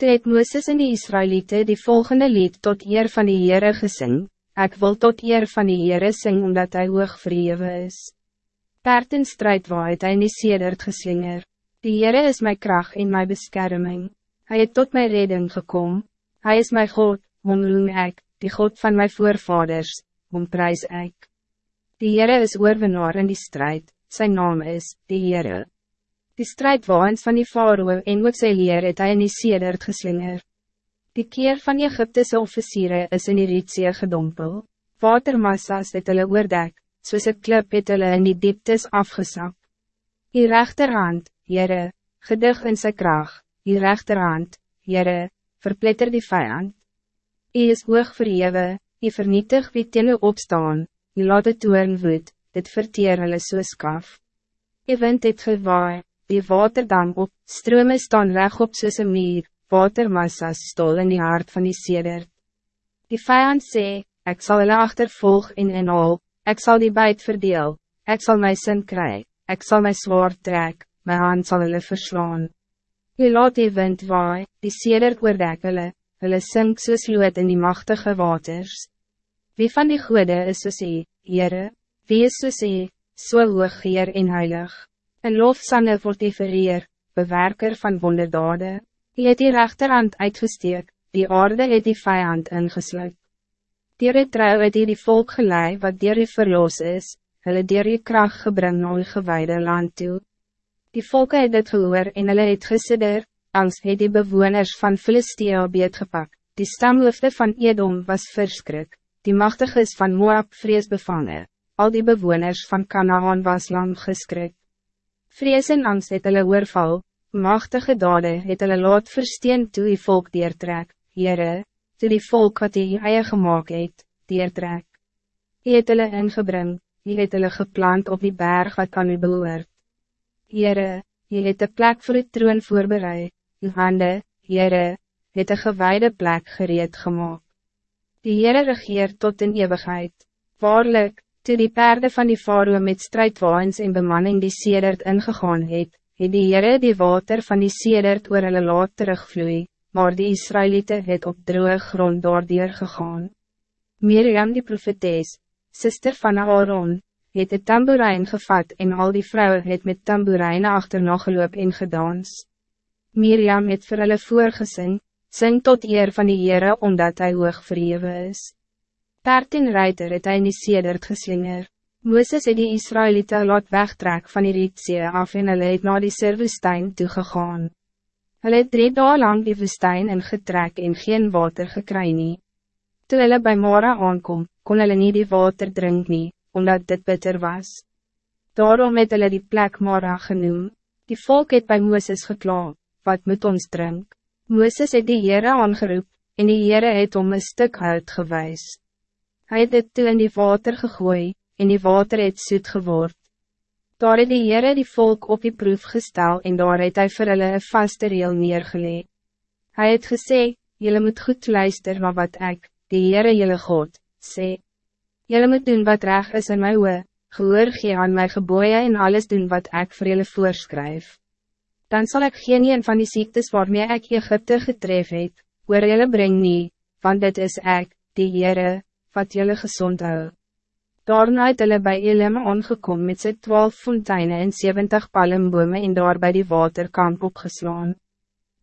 Toe het Mooses en die Israëlieten die volgende lied tot eer van die Heere gesing, Ek wil tot eer van die Heere sing, omdat hij hoog verhewe is. Paard in strijd waait hy nie sedert geslinger, Die Heere is mijn kracht en mijn bescherming. Hij het tot mijn redding gekom, Hij is mijn God, hom roem ek, die God van mijn voorvaders, hom prijs ek. Die Heere is oorwinnaar in die strijd, zijn naam is, die Heere. Die strijdwaans van die faroe en ook sy leer het hy in die sedert geslinger. Die keer van Egyptische officieren is in die rietzee gedompel. Watermassas het hulle oordek, soos een klip het hulle in die dieptes afgesak. Die rechterhand, Jere, gedig in sy kracht, die rechterhand, Jere, verpletter die vijand. Hy is hoog verhewe, hy vernietig wie teen opstaan, hy laat het toern woed, dit verteer hulle soos kaf. Hy wind het gewaai, die waterdam op, strome staan rechtop soos een meer, watermassas stol in die hart van die sedert. Die vijand sê, ik zal hulle achtervolg en inhaal, ik zal die buit verdeel, ik zal my sin kry, ik zal my zwaard trek, my hand zal hulle verslaan. Je laat die wind waai, die sedert oordek hulle, hulle sink soos lood in die machtige waters. Wie van die goede is soos hy, Heere, wie is soos hy, so hoog Heer en heilig? En lofsanne wordt die vereer, bewerker van wonderdade. Die het die rechterhand uitgesteek, die aarde het die vijand ingesluit. Dier het trouw het die volk gelei wat dier die verloos is, hulle dier die kracht gebring na die gewaarde land toe. Die volke het dit gehoor en hulle het gesidder, angst het die bewoners van Philistia beetgepak, die stamhoofde van Edom was verskrik, die machtiges van Moab vrees bevangen, al die bewoners van Canaan was lang geskrik. Vrees en angst het hulle oorval, machtige dade het hulle laat versteen toe die volk deertrek, Heere, toe die volk wat die eie gemaakt het, deertrek. Hy het hulle ingebring, hy het hulle geplant op die berg wat kan u behoort. Heere, hy het een plek voor die troon voorbereid, uw hande, Heere, het een gewijde plek gereed gemaakt. Die Heere regeert tot in eeuwigheid, waarlijk, Toe die paarden van die faroe met strijdwaans en bemanning die sedert ingegaan het, het die Heere die water van die sedert oor hulle laat terugvloei, maar die Israëlieten het op droge grond daardoor gegaan. Miriam die profetes, sister van Aaron, het het tamboerijn gevat en al die vrouwen het met tamboerijnen achterna geloop en gedans. Miriam het vir hulle voorgesing, sing tot eer van die Heere omdat hij hoog verhewe is. Paard en ruiter het hy in die sedert geslinger. Mooses het die Israëlieten laat wegtrek van die Rietzee af en hulle het na die Sirwoestijn toegegaan. Hulle het drie dagen lang die woestijn ingetrek en geen water gekry nie. Toe hulle by Mara aankom, kon hulle nie die water drink nie, omdat dit bitter was. Daarom het hulle die plek Mara genoem. Die volk het by Mooses gekla, wat moet ons drink? Mooses het die Heere aangeroep, en die Heere het om een stuk hout gewijs. Hij het dit toe in die water gegooi, en die water het soet geword. Daar het die Heere die volk op die proef gestel en daar het hy vir hulle een vaste reel neergelee. Hy het gesê, Jullie moet goed luister maar wat ik, die Heere jylle God, sê. Jullie moet doen wat reg is in my oe, gehoor gee aan my geboeien en alles doen wat ik voor jullie voorschrijf. Dan zal ik geen een van die ziektes waarmee ik Egypte getref het, oor jylle breng nie, want dit is ik, die Heere, wat jullie gezond hou. Daarna het hulle by Elim aangekom met sy twaalf fonteine en 70 palmbome en daar by die waterkamp opgeslaan.